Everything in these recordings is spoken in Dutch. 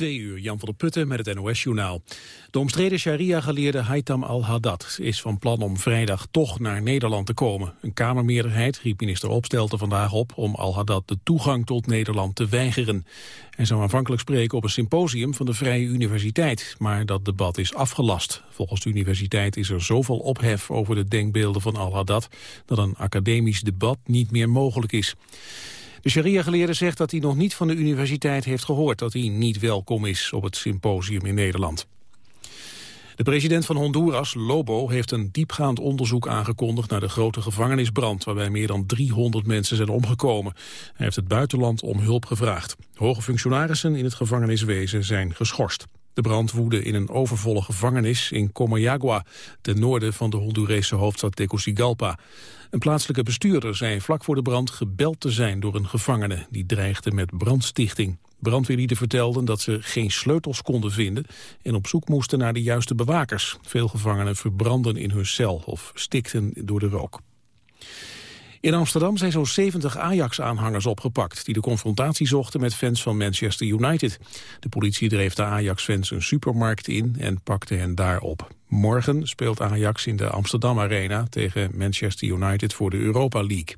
Twee uur, Jan van der Putten met het NOS-journaal. De omstreden sharia-geleerde Haitham al-Haddad is van plan om vrijdag toch naar Nederland te komen. Een Kamermeerderheid riep minister Opstelten vandaag op om al-Haddad de toegang tot Nederland te weigeren. Hij zou aanvankelijk spreken op een symposium van de Vrije Universiteit, maar dat debat is afgelast. Volgens de universiteit is er zoveel ophef over de denkbeelden van al-Haddad dat een academisch debat niet meer mogelijk is. De sharia-geleerde zegt dat hij nog niet van de universiteit heeft gehoord dat hij niet welkom is op het symposium in Nederland. De president van Honduras, Lobo, heeft een diepgaand onderzoek aangekondigd naar de grote gevangenisbrand, waarbij meer dan 300 mensen zijn omgekomen. Hij heeft het buitenland om hulp gevraagd. Hoge functionarissen in het gevangeniswezen zijn geschorst. De brand woedde in een overvolle gevangenis in Comayagua, ten noorden van de Hondurese hoofdstad Tegucigalpa. Een plaatselijke bestuurder zei vlak voor de brand gebeld te zijn door een gevangene die dreigde met brandstichting. Brandweerlieden vertelden dat ze geen sleutels konden vinden en op zoek moesten naar de juiste bewakers. Veel gevangenen verbrandden in hun cel of stikten door de rook. In Amsterdam zijn zo'n 70 Ajax-aanhangers opgepakt... die de confrontatie zochten met fans van Manchester United. De politie dreef de Ajax-fans een supermarkt in en pakte hen daar op. Morgen speelt Ajax in de Amsterdam Arena tegen Manchester United voor de Europa League.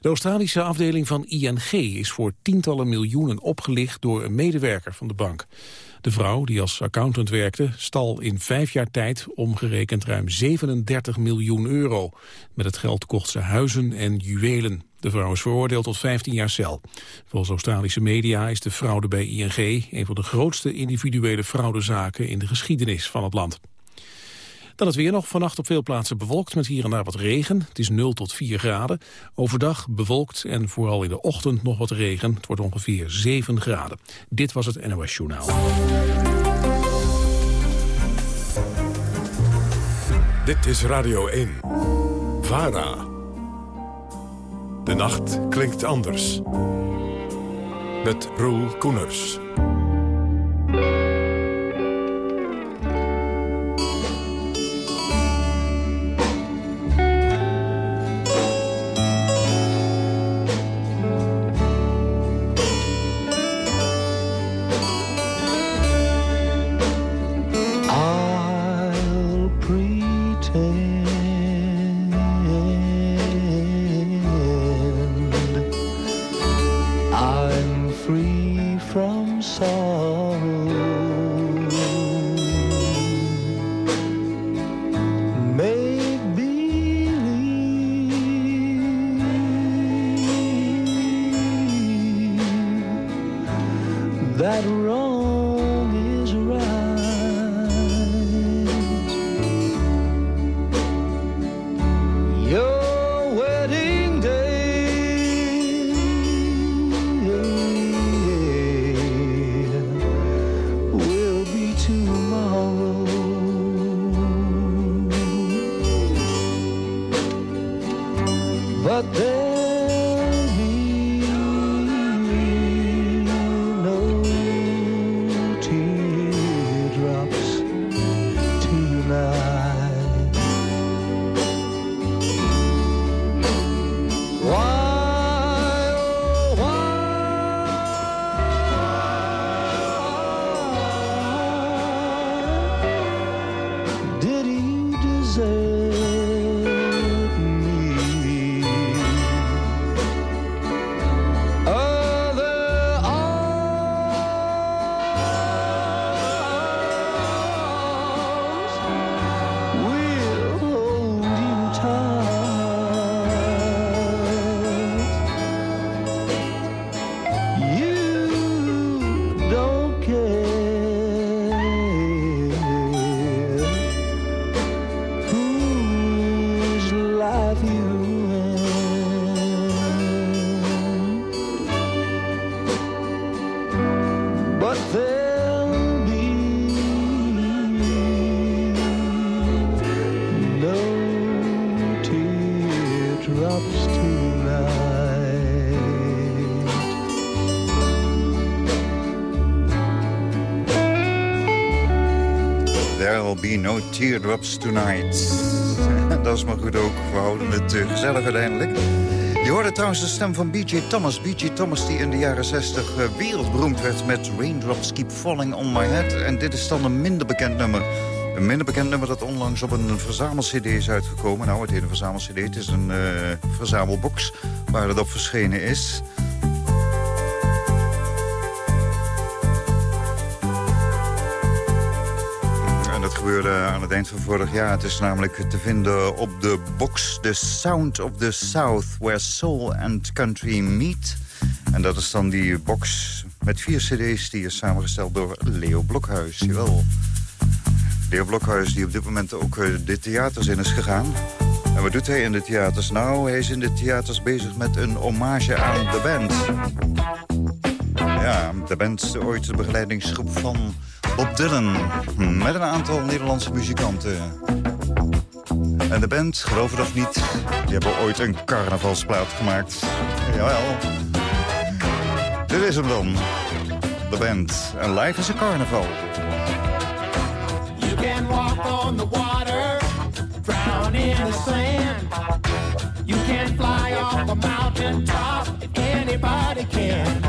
De Australische afdeling van ING is voor tientallen miljoenen opgelicht door een medewerker van de bank. De vrouw, die als accountant werkte, stal in vijf jaar tijd omgerekend ruim 37 miljoen euro. Met het geld kocht ze huizen en juwelen. De vrouw is veroordeeld tot 15 jaar cel. Volgens Australische media is de fraude bij ING een van de grootste individuele fraudezaken in de geschiedenis van het land. Dan het weer nog. Vannacht op veel plaatsen bewolkt met hier en daar wat regen. Het is 0 tot 4 graden. Overdag bewolkt en vooral in de ochtend nog wat regen. Het wordt ongeveer 7 graden. Dit was het NOS Journaal. Dit is Radio 1. VARA. De nacht klinkt anders. Met Roel Koeners. Teardrops Tonight. dat is maar goed ook. We houden het uh, gezellig uiteindelijk. Je hoorde trouwens de stem van B.J. Thomas. B.J. Thomas die in de jaren 60 uh, wereldberoemd werd met Raindrops Keep Falling on My Head. En dit is dan een minder bekend nummer. Een minder bekend nummer dat onlangs op een verzamel-cd is uitgekomen. Nou, het heet een verzamel-cd. Het is een uh, verzamelbox waar het op verschenen is. Aan het eind van vorig jaar. Het is namelijk te vinden op de box The Sound of the South... Where Soul and Country Meet. En dat is dan die box met vier cd's... die is samengesteld door Leo Blokhuis. Jawel. Leo Blokhuis die op dit moment ook uh, de theaters in is gegaan. En wat doet hij in de theaters? Nou, hij is in de theaters bezig met een hommage aan de band. Ja, de band, ooit de begeleidingsgroep van Bob Dylan. Met een aantal Nederlandse muzikanten. En de band, geloof het of niet, die hebben ooit een carnavalsplaat gemaakt. Jawel. Dit is hem dan. De band. En live is een carnaval. You can walk on the water, drown in the sand. You can fly off a mountain top, anybody can.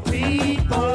People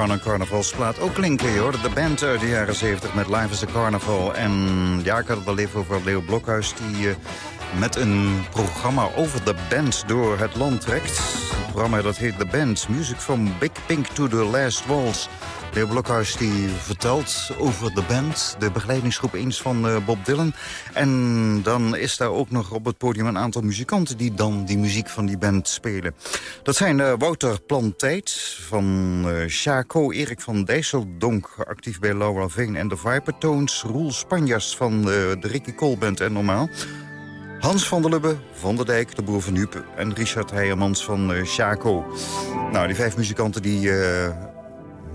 kan een carnavalsplaat ook klinken. Je hoorde de band uit de jaren 70 met Live is a Carnival. En ja, ik had het even over Leo Blokhuis... die eh, met een programma over de band door het land trekt. Programma dat heet The Band. Music from Big Pink to the Last Waltz. Leo Blokhuis die vertelt over de band, de begeleidingsgroep eens van eh, Bob Dylan. En dan is daar ook nog op het podium een aantal muzikanten... die dan die muziek van die band spelen. Dat zijn eh, Wouter Plantijd van eh Chaco, Erik van Dijsseldonk... actief bij Laura Veen en de Vipertones... Roel Spanjas van de Ricky Cole Band en Normaal... Hans van der Lubbe, Van der Dijk, de broer van Huub... en Richard Heijermans van eh, Chaco. Nou, die vijf muzikanten die... eh,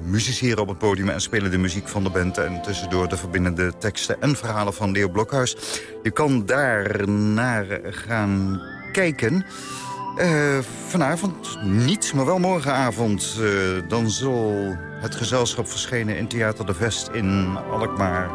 musiceren op het podium en spelen de muziek van de band... en tussendoor de verbindende teksten en verhalen van Leo Blokhuis. Je kan daar naar gaan kijken... Uh, vanavond niet, maar wel morgenavond. Uh, dan zal het gezelschap verschenen in Theater de Vest in Alkmaar.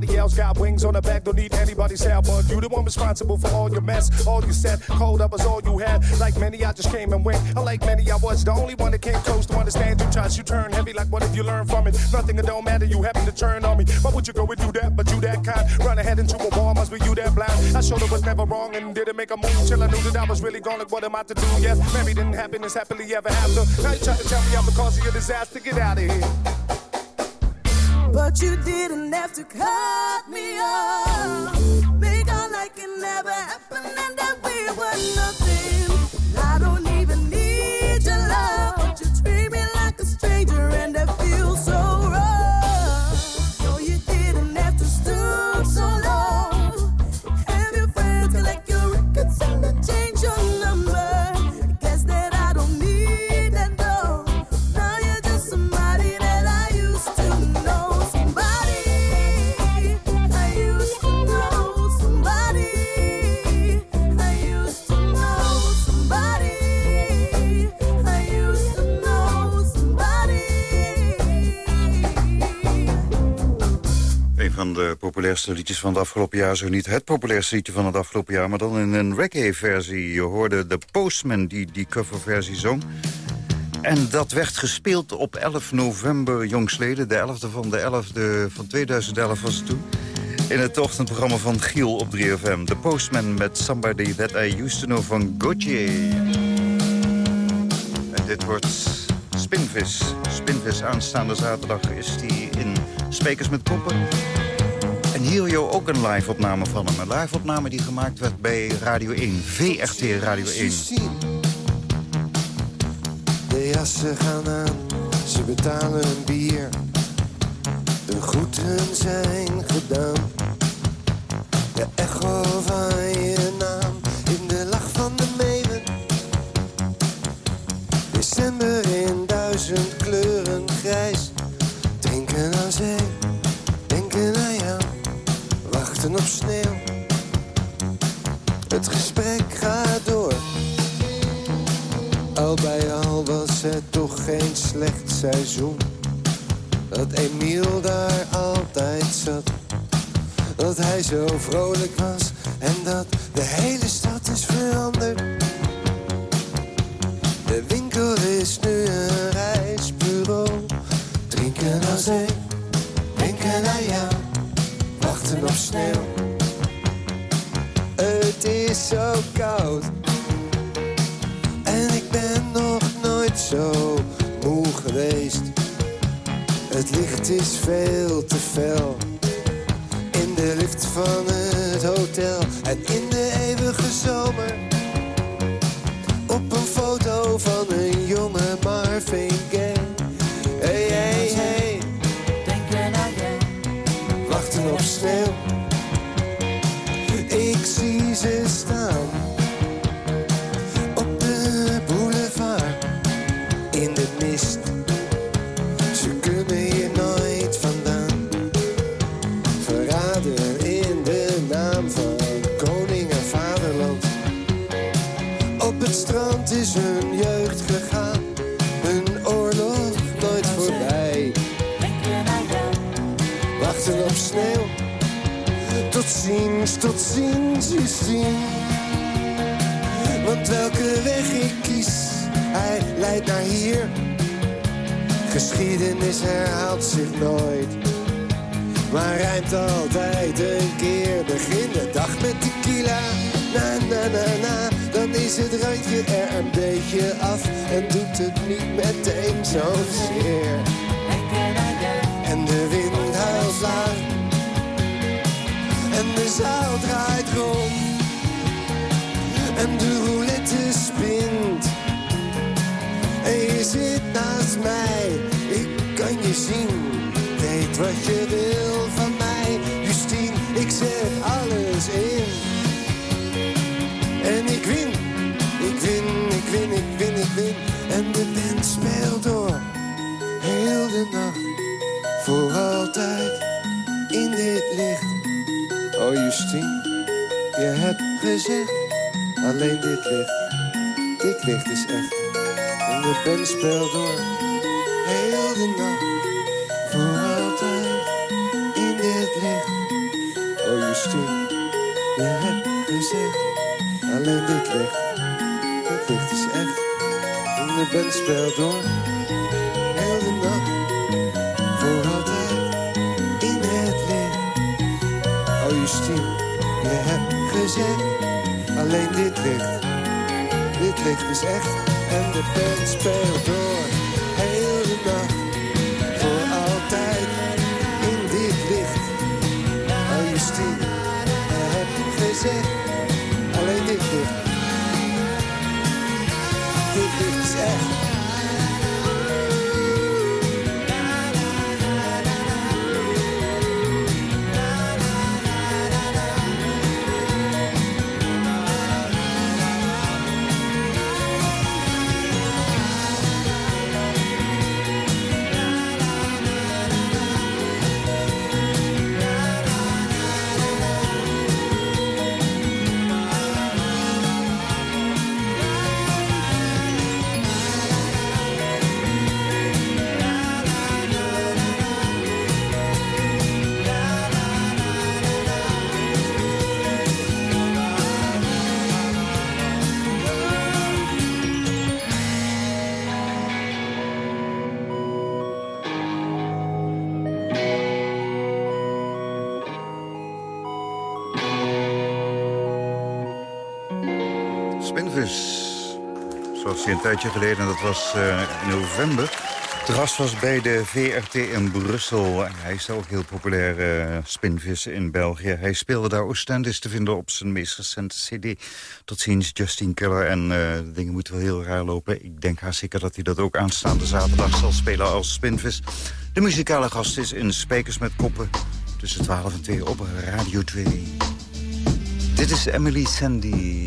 Everybody else. Got wings on the back, don't need anybody's help. But you the one responsible for all your mess, all you said. Cold up was all you had. Like many, I just came and went. Like many, I was the only one that came close to understand you. Touch, you turn heavy. Like what if you learn from it? Nothing, it don't matter. You happen to turn on me. Why would you go and do that? But you that kind. Run ahead into a wall, must be you that blind. I showed it was never wrong and didn't make a move till I knew that I was really gone. Like what am I to do? Yes, married and happiness, happily ever after. Now you try to tell me I'm the cause of your disaster. Get out of here. But you didn't have to cut me off. Out like it never happened and that we were nothing. De populairste liedjes van het afgelopen jaar. Zo niet het populairste liedje van het afgelopen jaar... maar dan in een reggae-versie. Je hoorde de Postman die die coverversie zong. En dat werd gespeeld op 11 november jongsleden. De 11e van de 11e van 2011 was het toen. In het ochtendprogramma van Giel op 3FM. The Postman met Somebody That I Used To Know van Gauthier. En dit wordt Spinvis. Spinvis aanstaande zaterdag is die in Spekers met Koppen. En hier je ook een live-opname van hem. Een live-opname die gemaakt werd bij Radio 1. VRT Radio 1. De jassen gaan aan, ze betalen een bier. De groeten zijn gedaan. De echo van je naam sneeuw. Het gesprek gaat door. Al bij al was het toch geen slecht seizoen. Dat Emiel daar altijd zat. Dat hij zo vrolijk was en dat de hele stad is veranderd. De winkel is nu een zo koud en ik ben nog nooit zo moe geweest. Het licht is veel te fel in de lift van het hotel en in de eeuwige zomer. Ziens, tot ziens, Justine. Want welke weg ik kies, hij leidt naar hier. Geschiedenis herhaalt zich nooit. Maar rijmt altijd een keer. Begin de dag met tequila. Na, na, na, na. Dan is het randje er een beetje af. En doet het niet meteen zozeer. En de wind huilt laag. En de zaal draait rond. En de roulette spint. En je zit naast mij. Ik kan je zien. Weet wat je wil van mij. Justine, ik zet alles in. En ik win. Ik win, ik win, ik win, ik win. En de band speelt door. Heel de nacht. Voor altijd. In dit licht. Oh Justine, je hebt gezegd. Alleen dit licht. Dit licht is echt. En de band speelt door. Heel de nacht. Voor altijd. In dit licht. Oh Justine, je hebt gezegd. Alleen dit licht. Dit licht is echt. En de band speelt door. Je hebt gezegd. Alleen dit licht. Dit licht is echt. En de band speelt door. Een tijdje geleden, dat was eh, in november... te gast was bij de VRT in Brussel. En hij is ook heel populair, eh, Spinvis, in België. Hij speelde daar Oostend, is te vinden op zijn meest recente cd. Tot ziens, Justin Keller. En de dingen moeten wel heel raar lopen. Ik denk haast zeker dat hij dat ook aanstaande zaterdag zal spelen als Spinvis. De muzikale gast is in Spijkers met Koppen... tussen 12 en 2 op Radio 2. Dit is Emily Sandy...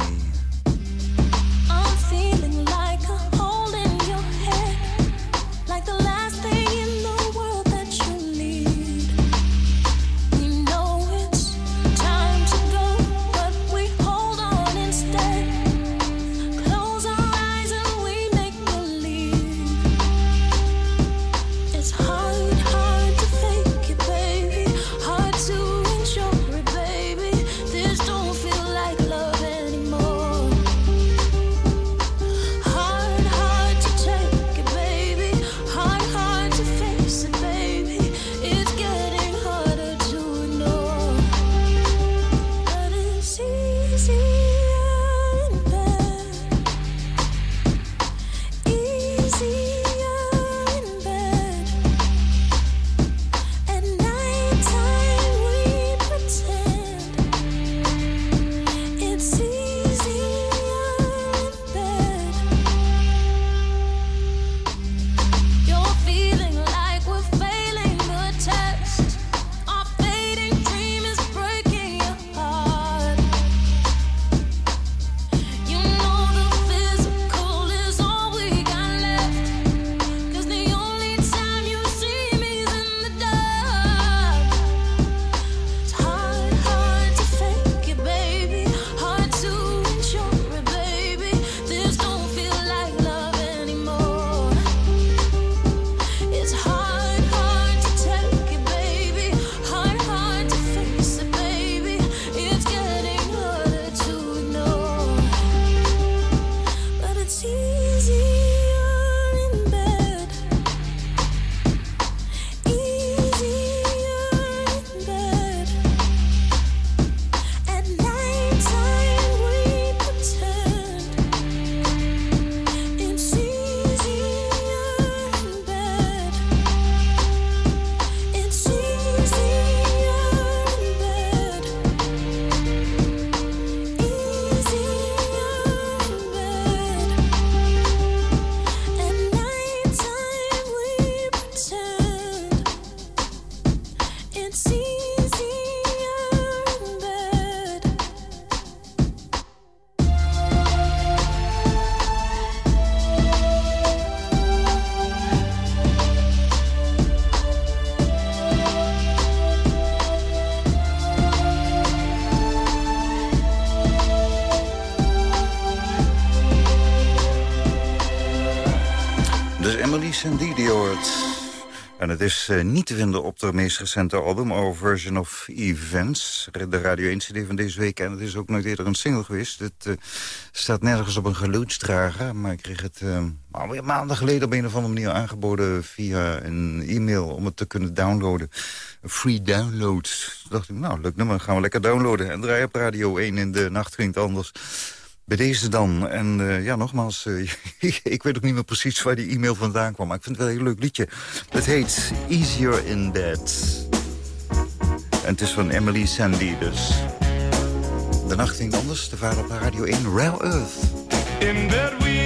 Emily Sandy die hoort. En het is eh, niet te vinden op de meest recente album... Our Version of Events, de Radio 1 CD van deze week. En het is ook nooit eerder een single geweest. Het eh, staat nergens op een geluidsdrager. Maar ik kreeg het uh, alweer maanden geleden op een of andere manier aangeboden... via een e-mail om het te kunnen downloaden. Free download. Toen dacht ik, nou, leuk nummer, gaan we lekker downloaden. En draai op Radio 1 in de nacht klinkt anders... Bij deze dan. En eh, ja, nogmaals, eh, ik weet ook niet meer precies waar die e-mail vandaan kwam. Maar ik vind het wel een heel leuk liedje. Het heet Easier in Bed. En het is van Emily Sandy dus. De nacht ging anders, de vader op Radio 1, Rare Earth. In bed we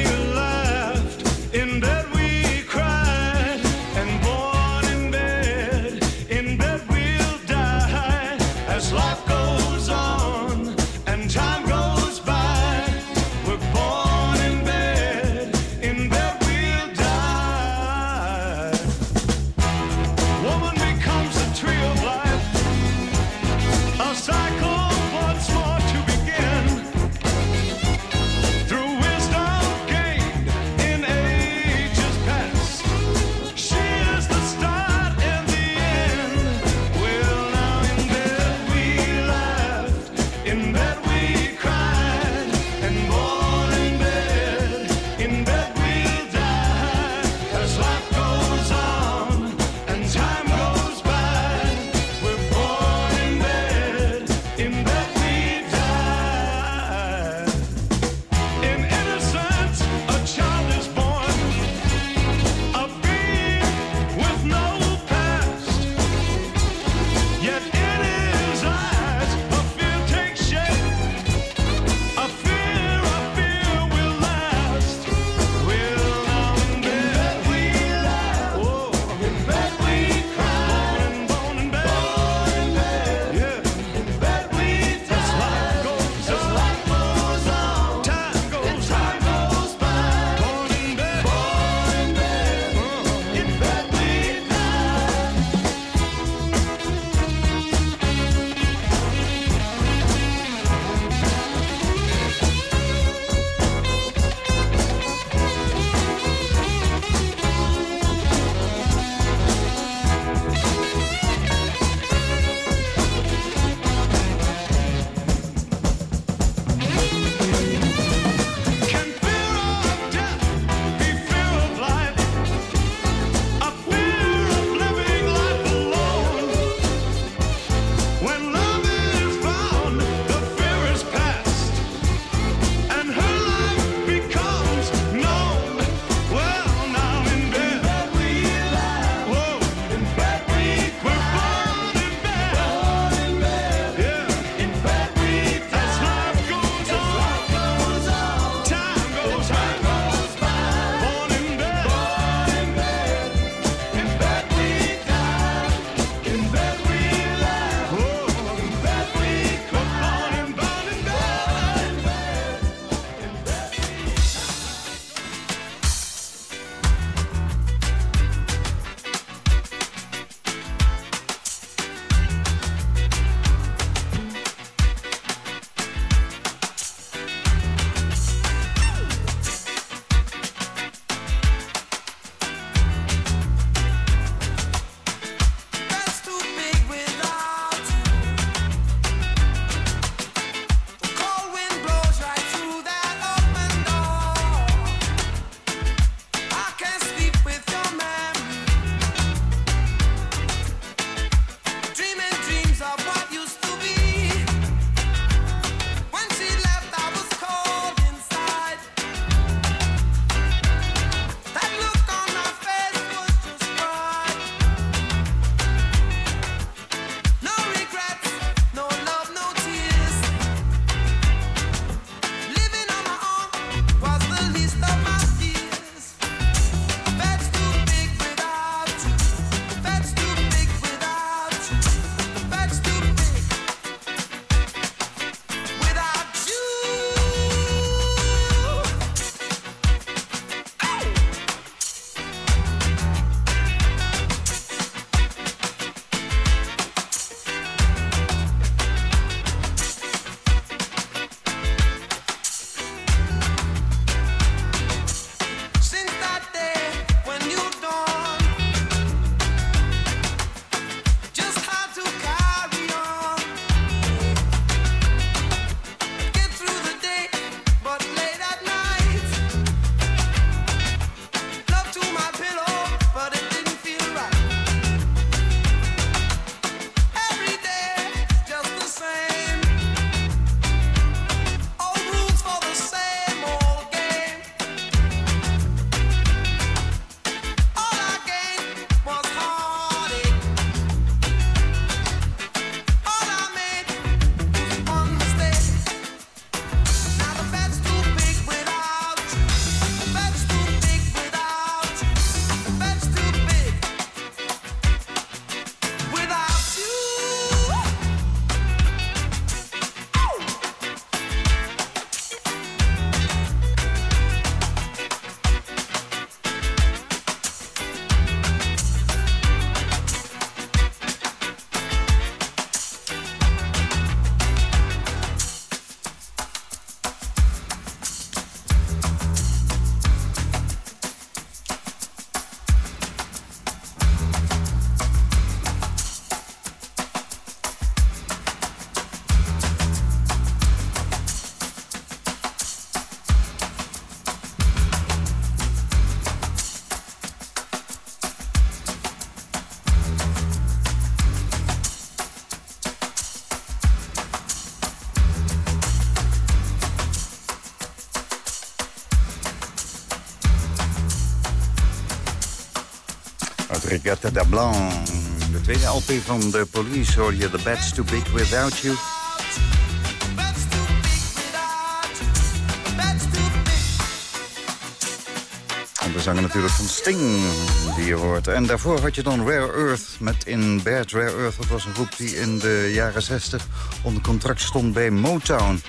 De Blanc. De tweede LP van de police hoor je The Bed's Too Big Without You. En de zanger natuurlijk van Sting, die je hoort. En daarvoor had je dan Rare Earth met In Bad. Rare Earth, dat was een groep die in de jaren 60 onder contract stond bij Motown.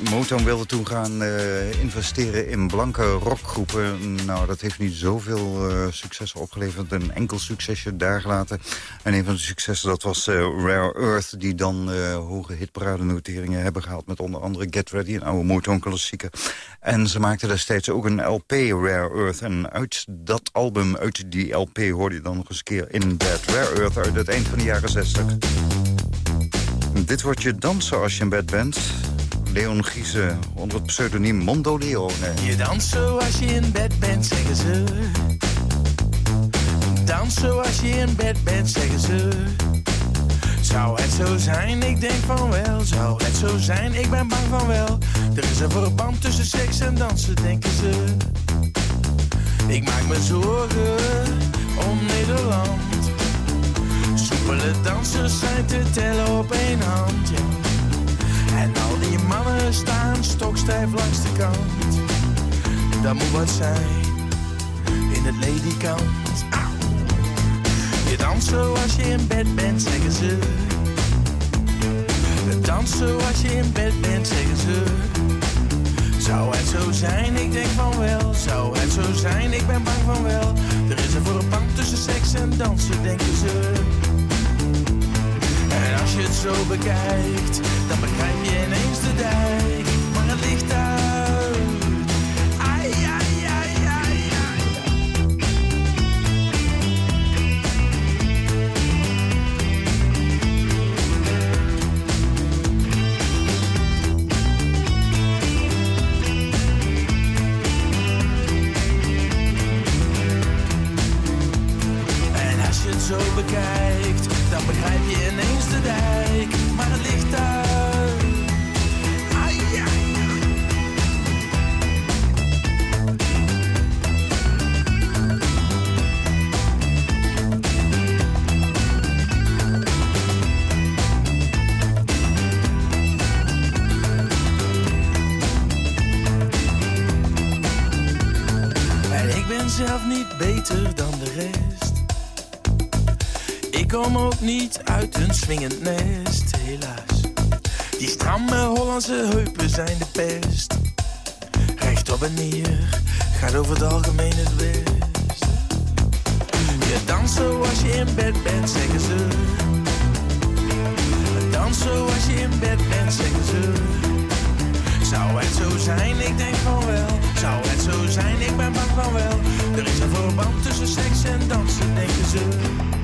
Motown wilde toen gaan eh, investeren in blanke rockgroepen. Nou, dat heeft niet zoveel uh, successen opgeleverd. Een enkel succesje daar gelaten. En een van de successen dat was eh, Rare Earth... die dan hoge hitparadennoteringen hebben gehaald... met onder andere Get Ready, een oude Motown-klassieker. En ze maakten destijds ook een LP, Rare Earth. En uit dat album, uit die LP, hoorde je dan nog eens een keer in bed. Rare Earth uit het eind van de jaren 60. Dit wordt je dansen als je in bed bent... Leon Giese onder het pseudoniem Mondo Leone. Je danst zoals je in bed bent, zeggen ze. Dans zoals je in bed bent, zeggen ze. Zou het zo zijn? Ik denk van wel. Zou het zo zijn? Ik ben bang van wel. Er is een verband tussen seks en dansen, denken ze. Ik maak me zorgen om Nederland. Soepele dansers zijn te tellen op één hand, ja. En al die mannen staan stokstijf langs de kant. Dat moet wat zijn in het ledikant. Je danst zoals je in bed bent, zeggen ze. Dans zoals je in bed bent, zeggen ze. Zou het zo zijn? Ik denk van wel. Zou het zo zijn? Ik ben bang van wel. Er is een verband tussen seks en dansen, denken ze. Als je het zo bekijkt, dan begrijp je ineens de dijk. Ook niet uit een swingend nest, helaas. Die stramme Hollandse heupen zijn de pest. Recht op en neer, gaat over het algemeen het best. Je danst zoals je in bed bent, zeggen ze. Dans zoals je in bed bent, zeggen ze. Zou het zo zijn? Ik denk van wel. Zou het zo zijn? Ik ben bang van wel. Er is een verband tussen seks en dansen, denken ze.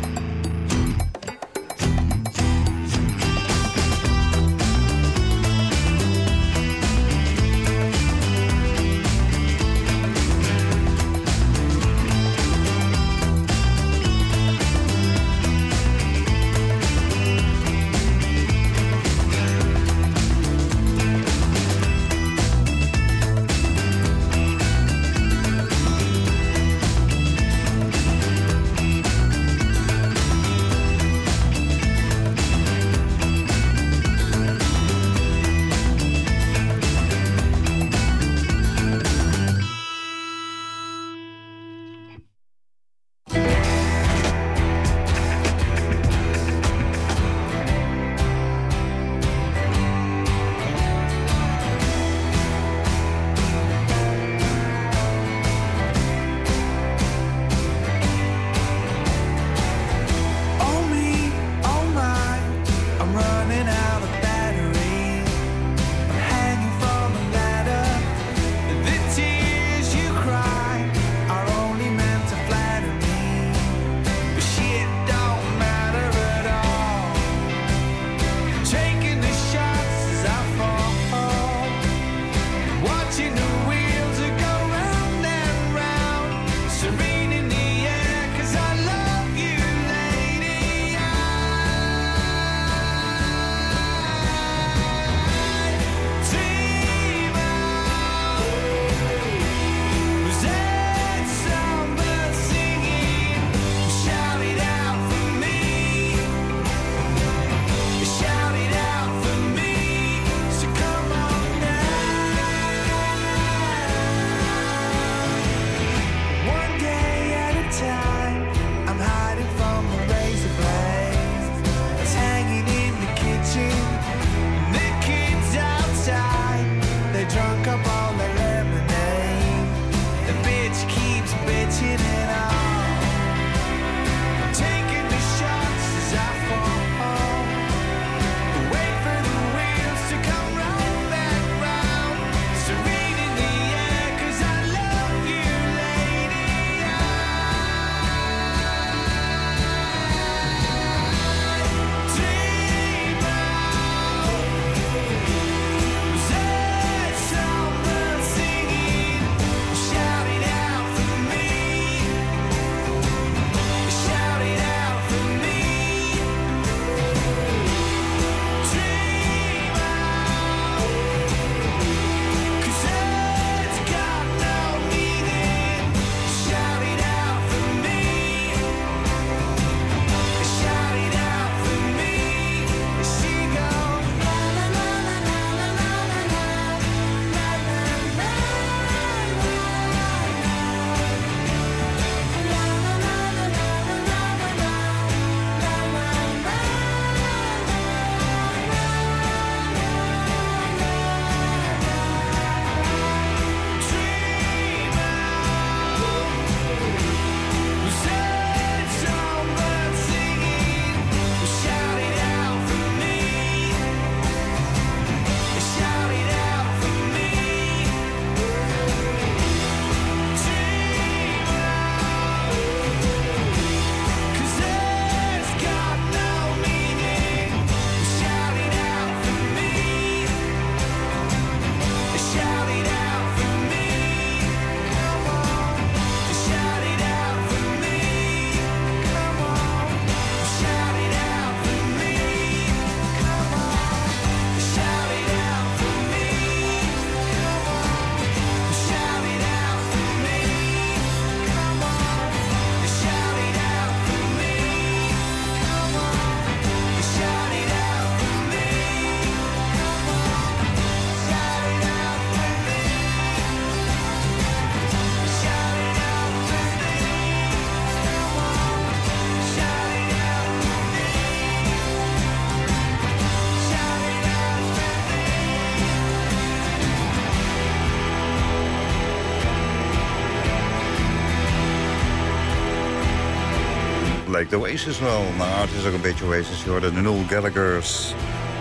de Oasis wel. maar het is ook een beetje Oasis. Je hoorde de Null Gallagher's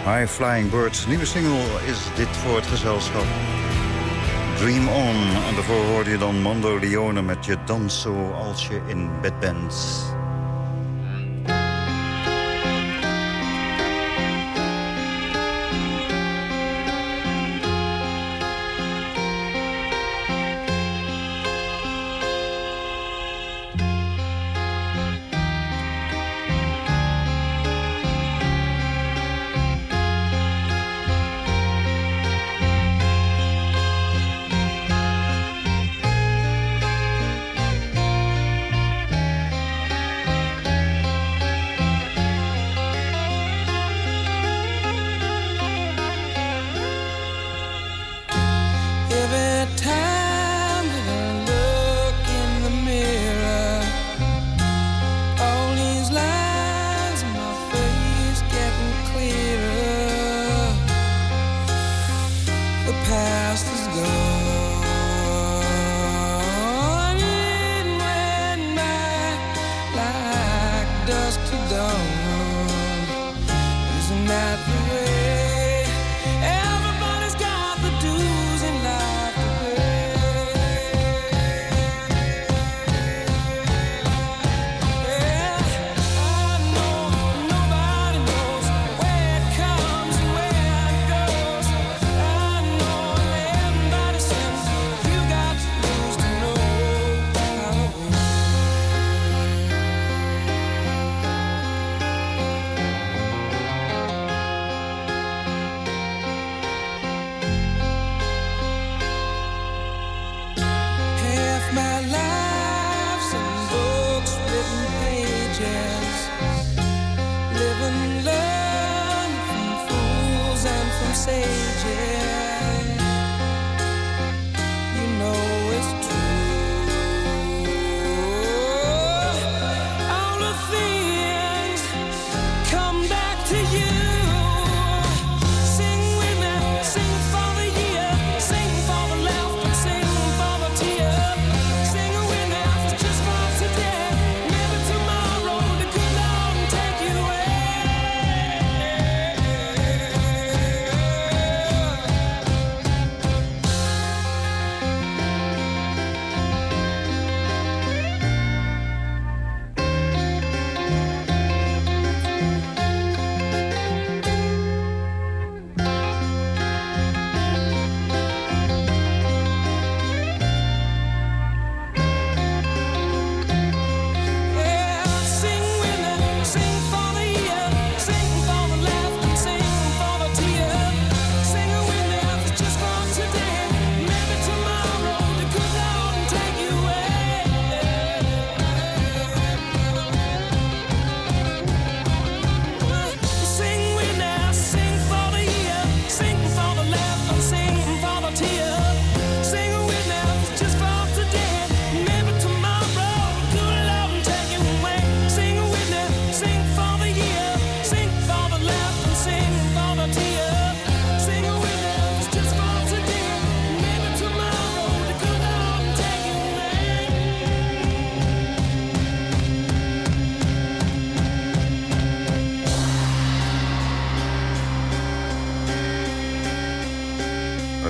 High Flying Birds. Nieuwe single is dit voor het gezelschap. Dream On. En daarvoor hoorde je dan Mando Leone met Je dans zoals je in bed bent.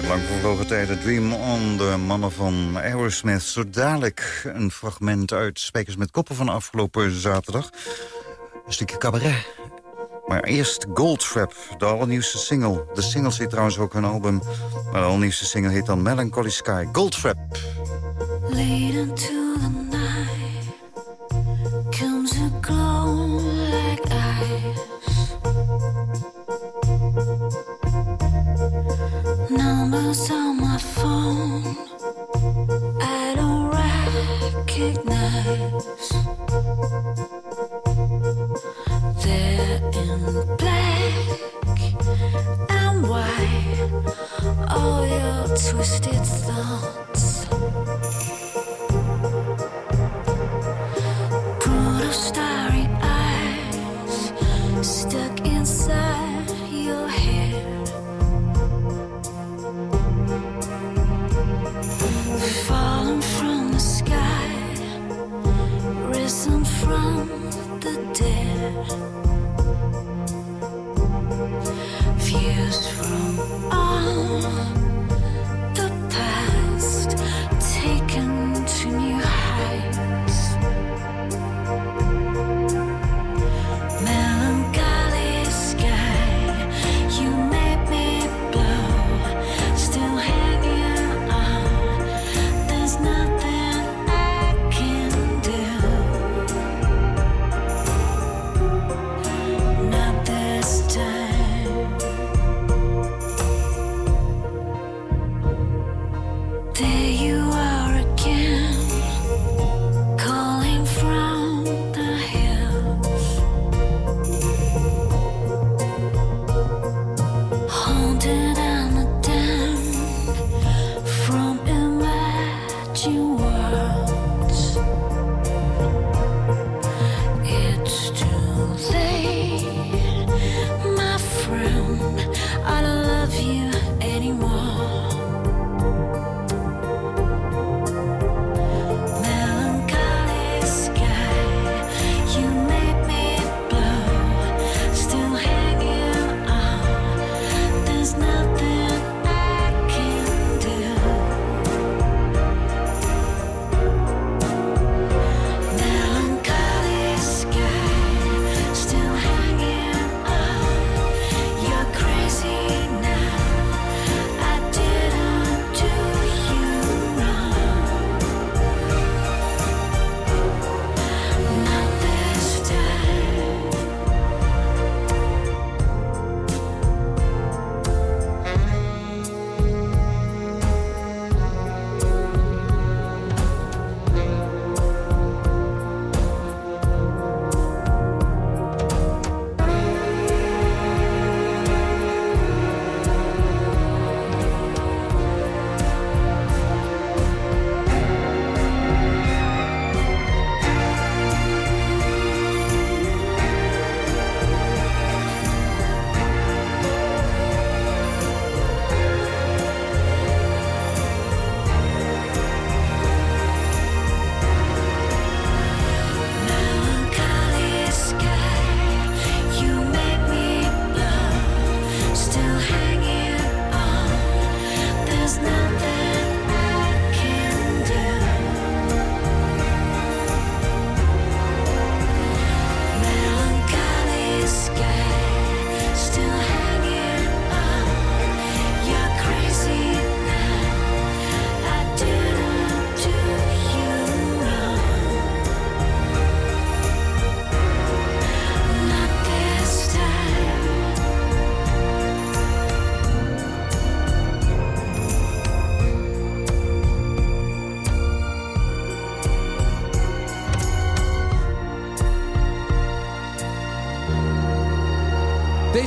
Lang lang tijd tijden Dream On, de mannen van Aerosmith. Zo dadelijk een fragment uit Spijkers met Koppen van afgelopen zaterdag. Een stukje cabaret. Maar eerst Goldfrap, de allernieuwste single. De single zit trouwens ook hun album. Maar de allernieuwste single heet dan Melancholy Sky. Goldfrap.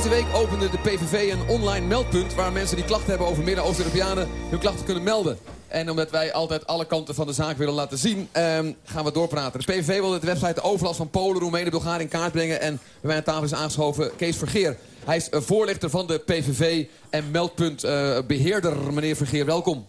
Deze week opende de PVV een online meldpunt... waar mensen die klachten hebben over Midden-Oost-Europeanen hun klachten kunnen melden. En omdat wij altijd alle kanten van de zaak willen laten zien... ehm, gaan we doorpraten. De PVV wil de website overlast van Polen, Roemenen, Bulgaren in kaart brengen... en bij mij aan tafel is aangeschoven Kees Vergeer. Hij is eh, voorlichter van de PVV en meldpuntbeheerder. Meneer Vergeer, welkom.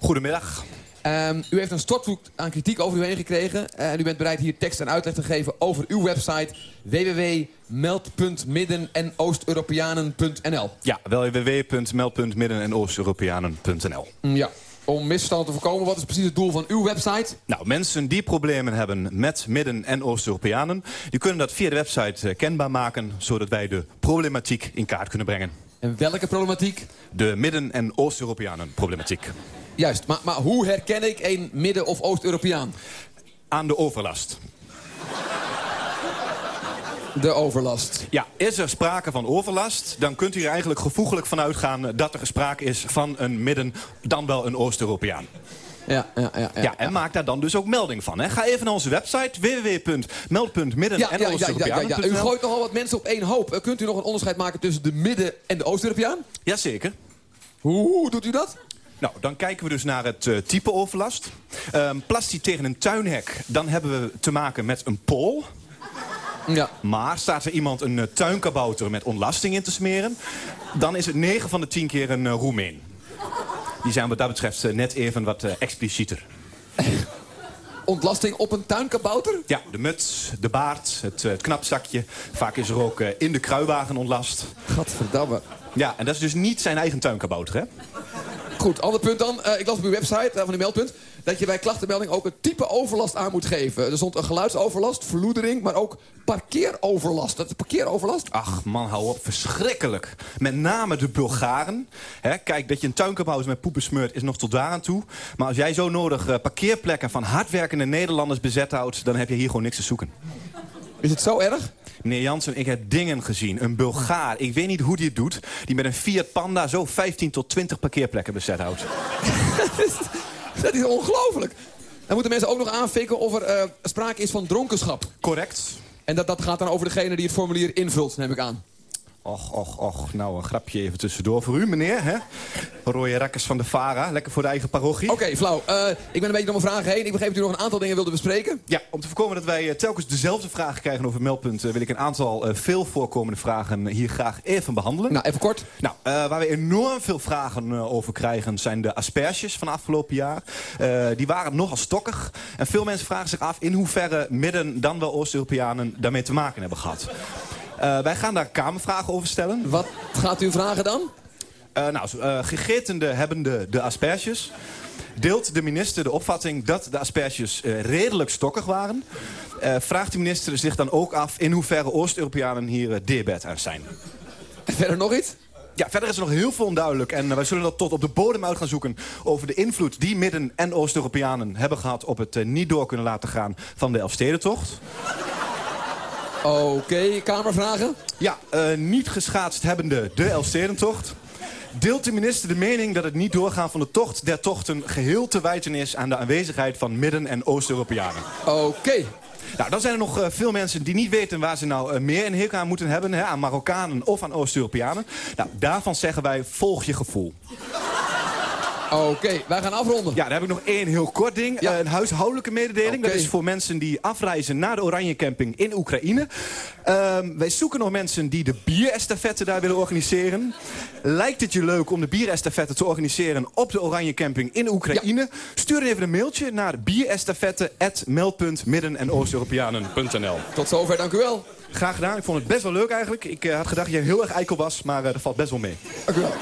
Goedemiddag. Ehm, u heeft een stortvloed aan kritiek over u heen gekregen. eh, en u bent bereid hier tekst en uitleg te geven over uw website www.meld.midden- en oost-europeanen.nl. Ja, www.meld.midden- en oost-europeanen.nl. Mm, Ja, om misverstanden te voorkomen, wat is precies het doel van uw website? Nou, mensen die problemen hebben met Midden- en Oost-Europeanen... die kunnen dat via de website eh, kenbaar maken... zodat wij de problematiek in kaart kunnen brengen. En welke problematiek? De Midden- en Oost-Europeanen problematiek. Juist, maar, maar hoe herken ik een Midden- of Oost-Europeaan? Aan de overlast. De overlast. Ja, is er sprake van overlast... dan kunt u er eigenlijk gevoeglijk van uitgaan... dat er sprake is van een Midden- dan wel een Oost-Europeaan. Ja, ja, ja. Ja, en maak daar dan dus ook melding van. Hè. Ga even naar onze website www.meld.midden- Ja, en ja, ja, ja, ja, ja. U gooit nogal wat mensen op één hoop. Kunt u nog een onderscheid maken tussen de Midden- en de Oost-Europeaan? Jazeker. Hoe doet u dat? Nou, dan kijken we dus naar het eh, type overlast. Ehm plast hij tegen een tuinhek, dan hebben we te maken met een pool. Ja. Maar staat er iemand een eh, tuinkabouter met ontlasting in te smeren... dan is het 9 van de 10 keer een uh, Roemeen. Die zijn wat dat betreft eh, net even wat eh, explicieter. Ontlasting op een tuinkabouter? Ja, de muts, de baard, het, eh, het knapzakje. Vaak is er ook eh, in de kruiwagen ontlast. Gadverdamme. Ja, en dat is dus niet zijn eigen tuinkabouter, hè? Goed, ander punt dan. Eh, ik las op uw website eh, van uw meldpunt... dat je bij klachtenmelding ook het type overlast aan moet geven. Er stond een geluidsoverlast, verloedering, maar ook parkeeroverlast. Dat is parkeeroverlast? Ach man, hou op. Verschrikkelijk. Met name de Bulgaren. Hè, kijk, dat je een tuinkabouter met poepen smeurt is nog tot daar aan toe. Maar als jij zo nodig eh, parkeerplekken van hardwerkende Nederlanders bezet houdt... dan heb je hier gewoon niks te zoeken. Is het zo erg? Meneer Jansen, ik heb dingen gezien. Een Bulgaar, ik weet niet hoe die het doet... die met een Fiat Panda zo 15 tot 20 parkeerplekken bezet houdt. Dat is ongelooflijk. Dan moeten mensen ook nog aanfikken of er eh, sprake is van dronkenschap. Correct. En dat, dat gaat dan over degene die het formulier invult, neem ik aan. Och, och, och. Nou, een grapje even tussendoor voor u, meneer. Hè? Rode rakkers van de Vara. Lekker voor de eigen parochie. Oké, flauw. Eh, ik ben een beetje door mijn vragen heen. Ik begreep dat u nog een aantal dingen wilde bespreken. Ja, om te voorkomen dat wij eh, telkens dezelfde vragen krijgen over meldpunt... eh, wil ik een aantal veel voorkomende vragen hier graag even behandelen. Nou, even kort. Nou, waar we enorm veel vragen over krijgen zijn de asperges van afgelopen jaar. Die waren nogal stokkig. En veel mensen vragen zich af in hoeverre midden dan wel Oost-Europeanen daarmee te maken hebben gehad. Eh, wij gaan daar kamervragen over stellen. Wat gaat u vragen dan? Eh, nou, eh, gegetende hebben de, de asperges. Deelt de minister de opvatting dat de asperges redelijk stokkig waren? Vraagt de minister zich dan ook af in hoeverre Oost-Europeanen hier uh, aan zijn? Verder nog iets? Ja, verder is er nog heel veel onduidelijk. En wij zullen dat tot op de bodem uit gaan zoeken... over de invloed die Midden- en Oost-Europeanen hebben gehad... op het niet door kunnen laten gaan van de Elfstedentocht. Oké, kamervragen? Ja, uh, niet geschaatst hebbende de Elfstedentocht. Deelt de minister de mening dat het niet doorgaan van de tocht der tochten... geheel te wijten is aan de aanwezigheid van Midden- en Oost-Europeanen? Oké. Nou, dan zijn er nog uh, veel mensen die niet weten waar ze nou uh, meer in hekel aan moeten hebben. Hè, aan Marokkanen of aan Oost-Europeanen. Nou, daarvan zeggen wij, volg je gevoel. Oké, okay, wij gaan afronden. Ja, dan heb ik nog één heel kort ding. Ja. Uh, een huishoudelijke mededeling. Okay. Dat is voor mensen die afreizen naar de Oranje Camping in Oekraïne. Uh, wij zoeken nog mensen die de bierestafette daar willen organiseren. Lijkt het je leuk om de bierestafette te organiseren op de Oranje Camping in Oekraïne? Ja. Stuur even een mailtje naar bierestafette.meldpunt.midden- en oost-europeanen.nl Tot zover, dank u wel. Graag gedaan. Ik vond het best wel leuk eigenlijk. Ik uh, had gedacht dat jij heel erg eikel was, maar uh, dat valt best wel mee. Dank u wel.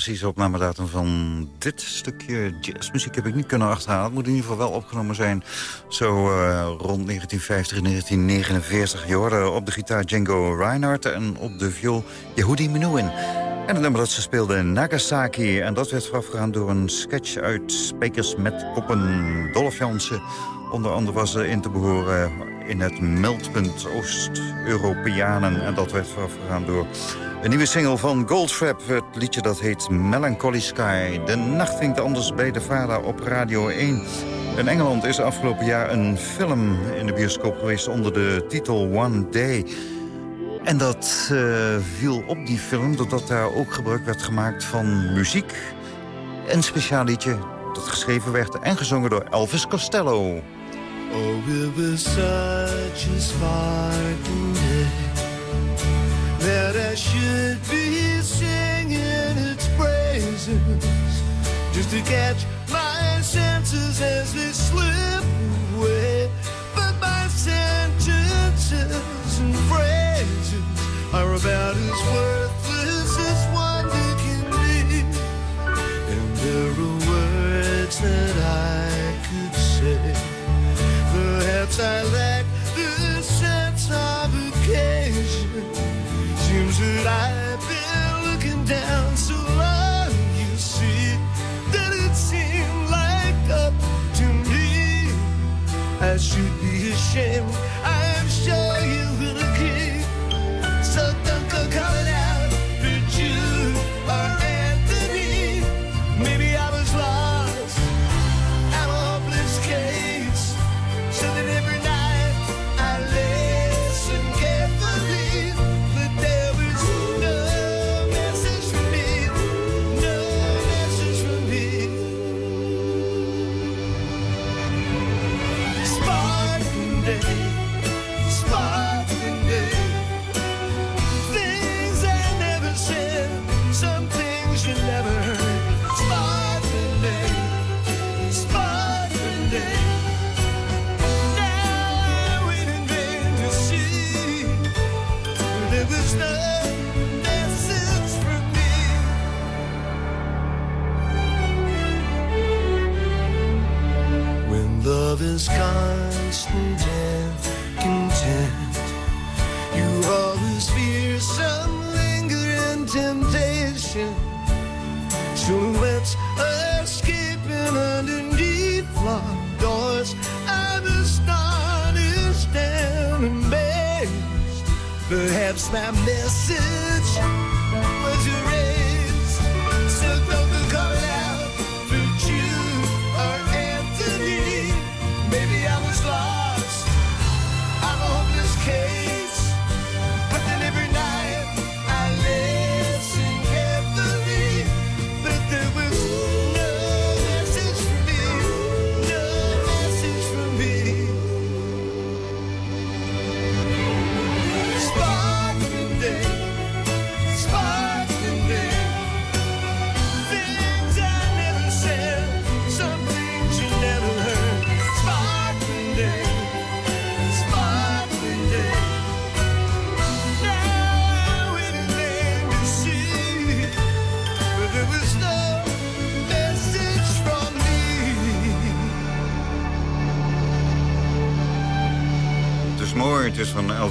Precieze opnamedatum van dit stukje jazzmuziek heb ik niet kunnen achterhalen. Het moet in ieder geval wel opgenomen zijn zo eh, rond 1950 en 1949. Je hoorde op de gitaar Django Reinhardt en op de viool Yehudi Menuhin. En het nummer dat ze speelde Nagasaki. En dat werd voorafgegaan door een sketch uit Spekers met Koppen. Dolph Jansen onder andere was er in te behoren in het meldpunt Oost-Europeanen. En dat werd voorafgegaan door een nieuwe single van Goldfrapp. Het liedje dat heet Melancholy Sky. De nacht ging anders bij de vader op Radio 1. In Engeland is afgelopen jaar een film in de bioscoop geweest onder de titel One Day. En dat uh, viel op die film doordat daar ook gebruik werd gemaakt van muziek. Een speciaal liedje dat geschreven werd en gezongen door Elvis Costello. Oh, was such a sparkling day that I should be singing its praises just to catch my senses as they slip away. But my sentences and phrases are about as worthless as one can be. And there are words that I. Perhaps I lack the sense of occasion. Seems that I've been looking down so long, you see, that it seemed like up to me. I should be ashamed,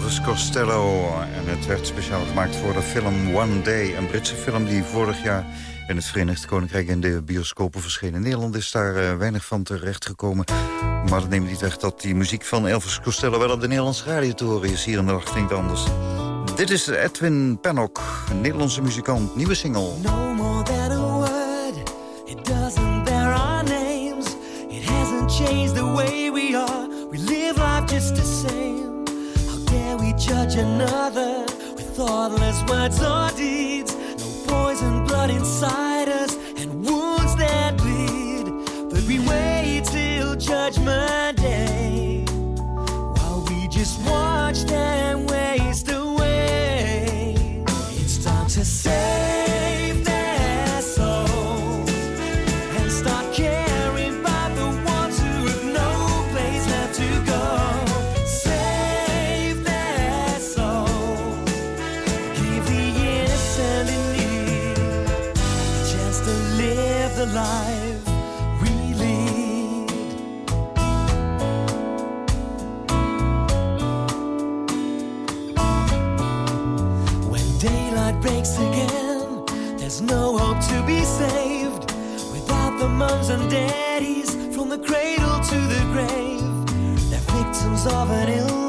Elvis Costello. En het werd speciaal gemaakt voor de film One Day. Een Britse film die vorig jaar in het Verenigd Koninkrijk in de bioscopen verscheen. In Nederland is daar eh, weinig van terechtgekomen. Maar dat neemt niet weg dat die muziek van Elvis Costello... wel op de Nederlandse radio te horen is. Hier in de nacht klinkt anders. Dit is Edwin Pennock, een Nederlandse muzikant. Nieuwe single. Judge another with thoughtless words or deeds? No poison blood inside us and wounds that bleed. But we wait till judgment day while we just watch them There's no hope to be saved without the mums and daddies from the cradle to the grave. They're victims of an illness.